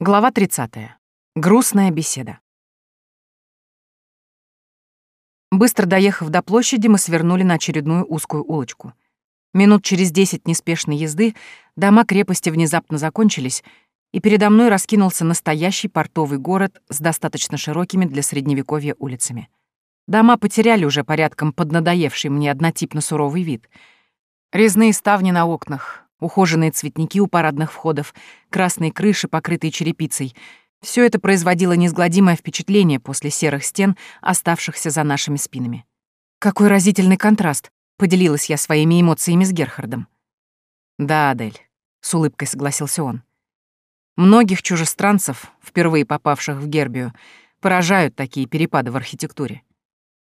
Глава 30. Грустная беседа. Быстро доехав до площади, мы свернули на очередную узкую улочку. Минут через десять неспешной езды дома крепости внезапно закончились, и передо мной раскинулся настоящий портовый город с достаточно широкими для средневековья улицами. Дома потеряли уже порядком поднадоевший мне однотипно суровый вид. Резные ставни на окнах, ухоженные цветники у парадных входов, красные крыши, покрытые черепицей. Все это производило неизгладимое впечатление после серых стен, оставшихся за нашими спинами. Какой разительный контраст, поделилась я своими эмоциями с Герхардом. Да, Адель, с улыбкой согласился он. Многих чужестранцев, впервые попавших в Гербию, поражают такие перепады в архитектуре.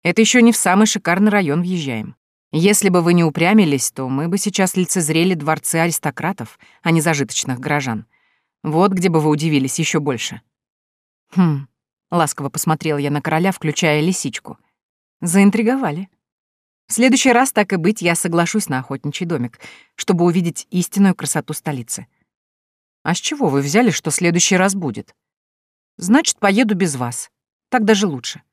Это еще не в самый шикарный район въезжаем. Если бы вы не упрямились, то мы бы сейчас лицезрели дворцы аристократов, а не зажиточных горожан. Вот где бы вы удивились еще больше. Хм, ласково посмотрела я на короля, включая лисичку. Заинтриговали. В следующий раз, так и быть, я соглашусь на охотничий домик, чтобы увидеть истинную красоту столицы. А с чего вы взяли, что следующий раз будет? Значит, поеду без вас. Так даже лучше.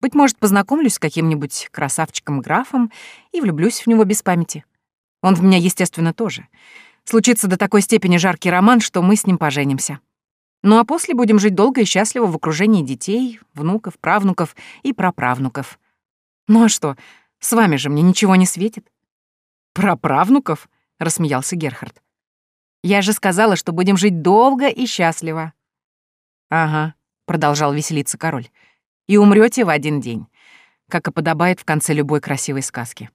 Быть может, познакомлюсь с каким-нибудь красавчиком-графом и влюблюсь в него без памяти. Он в меня, естественно, тоже. Случится до такой степени жаркий роман, что мы с ним поженимся. Ну а после будем жить долго и счастливо в окружении детей, внуков, правнуков и праправнуков. Ну а что, с вами же мне ничего не светит. Праправнуков? рассмеялся Герхард. Я же сказала, что будем жить долго и счастливо. Ага, продолжал веселиться король и умрете в один день, как и подобает в конце любой красивой сказки.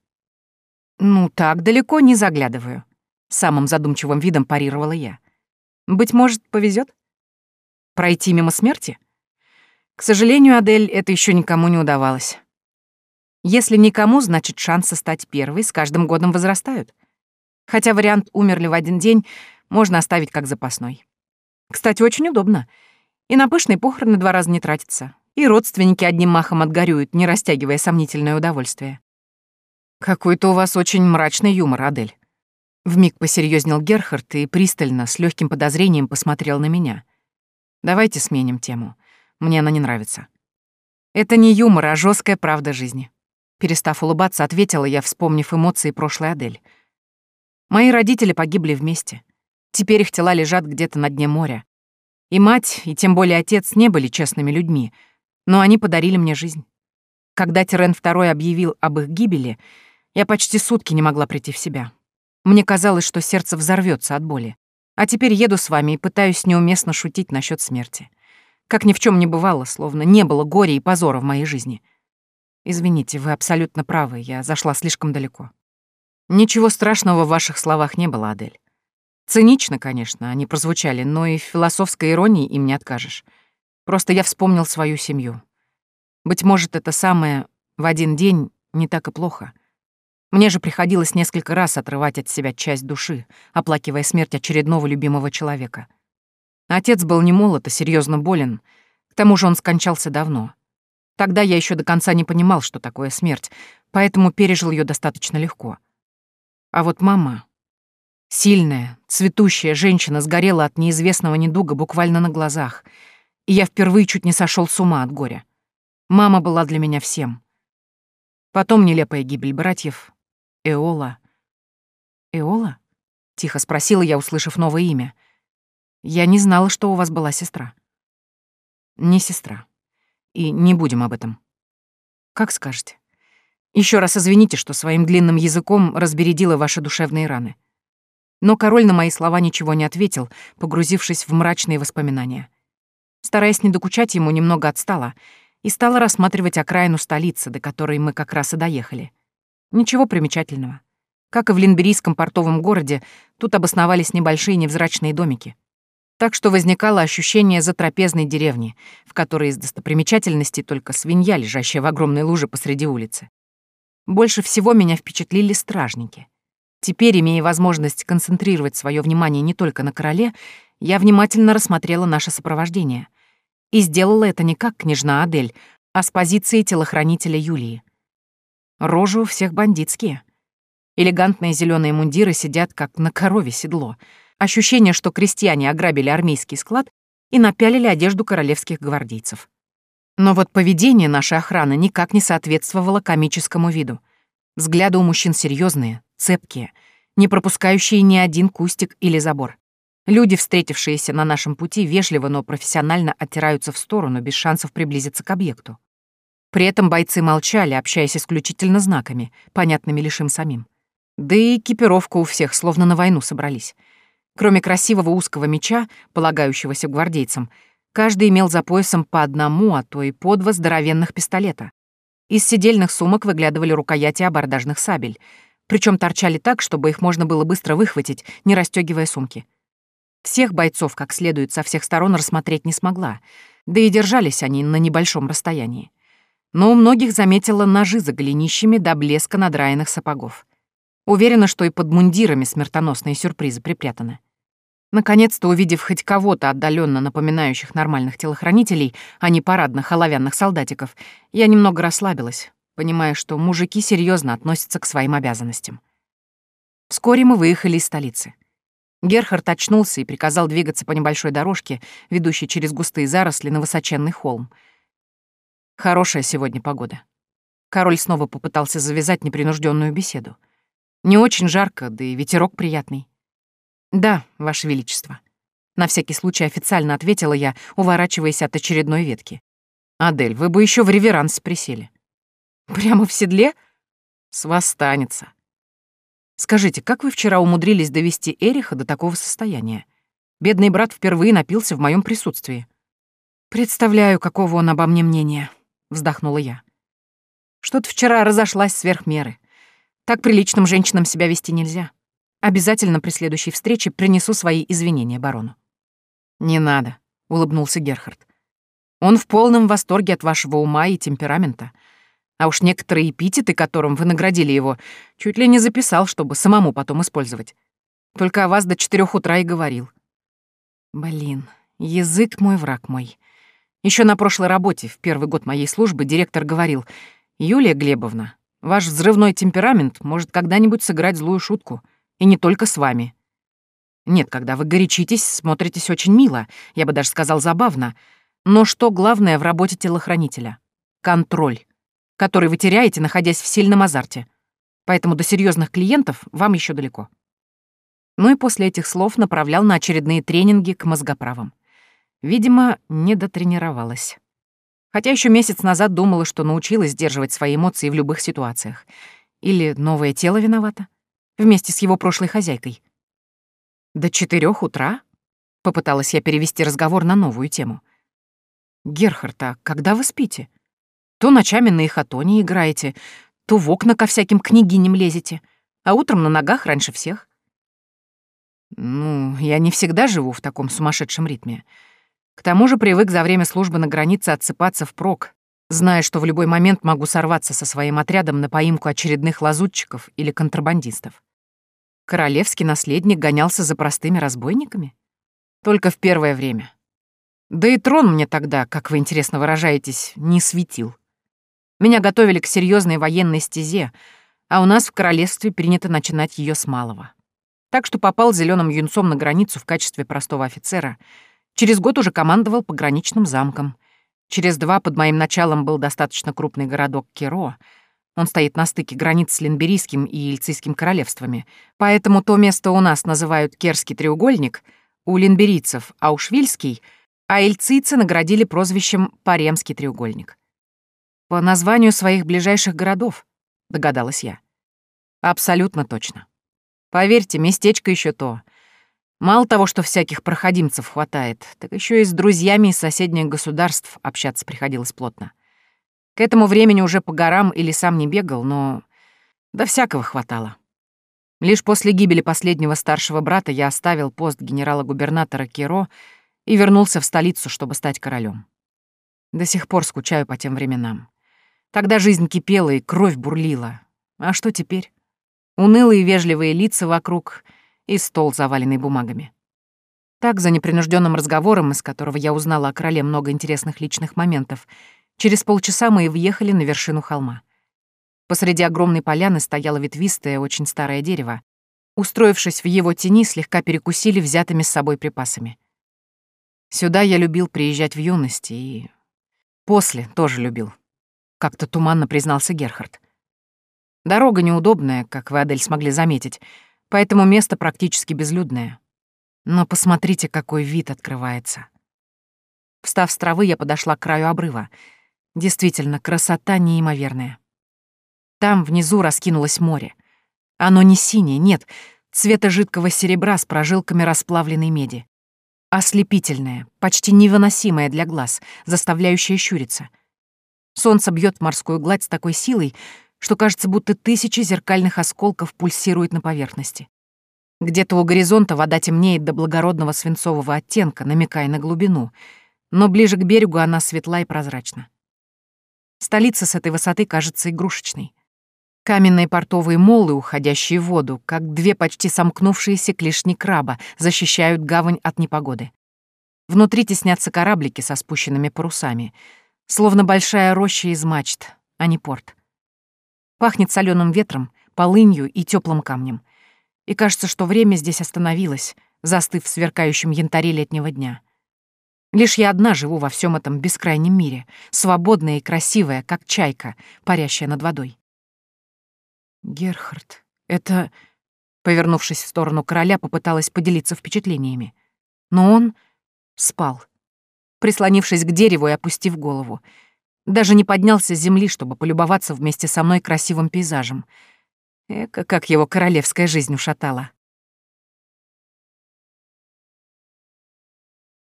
«Ну, так далеко не заглядываю», — самым задумчивым видом парировала я. «Быть может, повезет? Пройти мимо смерти?» К сожалению, Адель, это еще никому не удавалось. Если никому, значит, шансы стать первой с каждым годом возрастают. Хотя вариант «умерли в один день» можно оставить как запасной. Кстати, очень удобно. И на пышные похороны два раза не тратится и родственники одним махом отгорюют, не растягивая сомнительное удовольствие. «Какой-то у вас очень мрачный юмор, Адель». Вмиг посерьезнел Герхард и пристально, с легким подозрением посмотрел на меня. «Давайте сменим тему. Мне она не нравится». «Это не юмор, а жесткая правда жизни». Перестав улыбаться, ответила я, вспомнив эмоции прошлой Адель. «Мои родители погибли вместе. Теперь их тела лежат где-то на дне моря. И мать, и тем более отец не были честными людьми — но они подарили мне жизнь. Когда Тирен II объявил об их гибели, я почти сутки не могла прийти в себя. Мне казалось, что сердце взорвется от боли. А теперь еду с вами и пытаюсь неуместно шутить насчет смерти. Как ни в чем не бывало, словно не было горя и позора в моей жизни. Извините, вы абсолютно правы, я зашла слишком далеко. Ничего страшного в ваших словах не было, Адель. Цинично, конечно, они прозвучали, но и в философской иронии им не откажешь. Просто я вспомнил свою семью. Быть может, это самое в один день не так и плохо. Мне же приходилось несколько раз отрывать от себя часть души, оплакивая смерть очередного любимого человека. Отец был не молод, а серьезно болен. К тому же он скончался давно. Тогда я еще до конца не понимал, что такое смерть, поэтому пережил ее достаточно легко. А вот мама... Сильная, цветущая женщина сгорела от неизвестного недуга буквально на глазах — и я впервые чуть не сошел с ума от горя. Мама была для меня всем. Потом нелепая гибель братьев. Эола. Эола? Тихо спросила я, услышав новое имя. Я не знала, что у вас была сестра. Не сестра. И не будем об этом. Как скажете. Еще раз извините, что своим длинным языком разбередила ваши душевные раны. Но король на мои слова ничего не ответил, погрузившись в мрачные воспоминания. Стараясь не докучать ему, немного отстала и стала рассматривать окраину столицы, до которой мы как раз и доехали. Ничего примечательного. Как и в Линберийском портовом городе, тут обосновались небольшие невзрачные домики. Так что возникало ощущение затрапезной деревни, в которой из достопримечательностей только свинья, лежащая в огромной луже посреди улицы. Больше всего меня впечатлили стражники. Теперь, имея возможность концентрировать свое внимание не только на короле, я внимательно рассмотрела наше сопровождение. И сделала это не как княжна Адель, а с позиции телохранителя Юлии. Рожи у всех бандитские. Элегантные зеленые мундиры сидят, как на корове седло. Ощущение, что крестьяне ограбили армейский склад и напялили одежду королевских гвардейцев. Но вот поведение нашей охраны никак не соответствовало комическому виду. Взгляды у мужчин серьезные, цепкие, не пропускающие ни один кустик или забор. Люди, встретившиеся на нашем пути, вежливо, но профессионально оттираются в сторону, без шансов приблизиться к объекту. При этом бойцы молчали, общаясь исключительно знаками, понятными лишь им самим. Да и экипировка у всех словно на войну собрались. Кроме красивого узкого меча, полагающегося гвардейцам, каждый имел за поясом по одному, а то и по два здоровенных пистолета. Из сидельных сумок выглядывали рукояти абордажных сабель, причем торчали так, чтобы их можно было быстро выхватить, не расстегивая сумки. Всех бойцов как следует со всех сторон рассмотреть не смогла, да и держались они на небольшом расстоянии. Но у многих заметила ножи за голенищами до блеска надраенных сапогов. Уверена, что и под мундирами смертоносные сюрпризы припрятаны. Наконец-то, увидев хоть кого-то отдаленно напоминающих нормальных телохранителей, а не парадных оловянных солдатиков, я немного расслабилась, понимая, что мужики серьезно относятся к своим обязанностям. Вскоре мы выехали из столицы. Герхард очнулся и приказал двигаться по небольшой дорожке, ведущей через густые заросли на высоченный холм. Хорошая сегодня погода. Король снова попытался завязать непринужденную беседу. Не очень жарко, да и ветерок приятный. «Да, Ваше Величество». На всякий случай официально ответила я, уворачиваясь от очередной ветки. «Адель, вы бы еще в реверанс присели». «Прямо в седле?» «С вас станется». Скажите, как вы вчера умудрились довести Эриха до такого состояния? Бедный брат впервые напился в моем присутствии. Представляю, какого он обо мне мнения, вздохнула я. Что-то вчера разошлась сверх меры. Так приличным женщинам себя вести нельзя. Обязательно при следующей встрече принесу свои извинения барону. Не надо, улыбнулся Герхард. Он в полном восторге от вашего ума и темперамента. А уж некоторые эпитеты, которым вы наградили его, чуть ли не записал, чтобы самому потом использовать. Только о вас до четырех утра и говорил. Блин, язык мой, враг мой. Еще на прошлой работе, в первый год моей службы, директор говорил, «Юлия Глебовна, ваш взрывной темперамент может когда-нибудь сыграть злую шутку, и не только с вами. Нет, когда вы горячитесь, смотритесь очень мило, я бы даже сказал забавно, но что главное в работе телохранителя? Контроль который вы теряете, находясь в сильном азарте. Поэтому до серьезных клиентов вам еще далеко. Ну и после этих слов направлял на очередные тренинги к мозгоправам. Видимо, не дотренировалась. Хотя еще месяц назад думала, что научилась сдерживать свои эмоции в любых ситуациях. Или новое тело виновато? Вместе с его прошлой хозяйкой. До четырех утра? Попыталась я перевести разговор на новую тему. Герхард, а когда вы спите? То ночами на ихотоне играете, то в окна ко всяким княгиням лезете, а утром на ногах раньше всех. Ну, я не всегда живу в таком сумасшедшем ритме. К тому же привык за время службы на границе отсыпаться впрок, зная, что в любой момент могу сорваться со своим отрядом на поимку очередных лазутчиков или контрабандистов. Королевский наследник гонялся за простыми разбойниками? Только в первое время. Да и трон мне тогда, как вы интересно выражаетесь, не светил. Меня готовили к серьезной военной стезе, а у нас в королевстве принято начинать ее с малого. Так что попал зеленым юнцом на границу в качестве простого офицера. Через год уже командовал пограничным замком. Через два под моим началом был достаточно крупный городок Керо. Он стоит на стыке границ с Ленберийским и Ильцийским королевствами. Поэтому то место у нас называют Керский треугольник, у ленберийцев — Аушвильский, а ильцийцы наградили прозвищем Паремский треугольник. По названию своих ближайших городов, догадалась я. Абсолютно точно. Поверьте, местечко еще то. Мало того, что всяких проходимцев хватает, так еще и с друзьями из соседних государств общаться приходилось плотно. К этому времени уже по горам и лесам не бегал, но да всякого хватало. Лишь после гибели последнего старшего брата я оставил пост генерала-губернатора Киро и вернулся в столицу, чтобы стать королем. До сих пор скучаю по тем временам. Тогда жизнь кипела и кровь бурлила. А что теперь? Унылые вежливые лица вокруг и стол, заваленный бумагами. Так, за непринужденным разговором, из которого я узнала о короле много интересных личных моментов, через полчаса мы и въехали на вершину холма. Посреди огромной поляны стояло ветвистое, очень старое дерево. Устроившись в его тени, слегка перекусили взятыми с собой припасами. Сюда я любил приезжать в юности и... После тоже любил. Как-то туманно признался Герхард. Дорога неудобная, как вы, Адель, смогли заметить, поэтому место практически безлюдное. Но посмотрите, какой вид открывается. Встав с травы, я подошла к краю обрыва. Действительно, красота неимоверная. Там внизу раскинулось море. Оно не синее, нет, цвета жидкого серебра с прожилками расплавленной меди. Ослепительное, почти невыносимое для глаз, заставляющее щуриться. Солнце бьет морскую гладь с такой силой, что кажется, будто тысячи зеркальных осколков пульсируют на поверхности. Где-то у горизонта вода темнеет до благородного свинцового оттенка, намекая на глубину, но ближе к берегу она светла и прозрачна. Столица с этой высоты кажется игрушечной. Каменные портовые молы, уходящие в воду, как две почти сомкнувшиеся клешни краба, защищают гавань от непогоды. Внутри теснятся кораблики со спущенными парусами, словно большая роща из мачт, а не порт. Пахнет соленым ветром, полынью и теплым камнем. И кажется, что время здесь остановилось, застыв в сверкающем янтаре летнего дня. Лишь я одна живу во всем этом бескрайнем мире, свободная и красивая, как чайка, парящая над водой. Герхард, это... Повернувшись в сторону короля, попыталась поделиться впечатлениями. Но он спал, прислонившись к дереву и опустив голову. Даже не поднялся с земли, чтобы полюбоваться вместе со мной красивым пейзажем. Эка, как его королевская жизнь ушатала.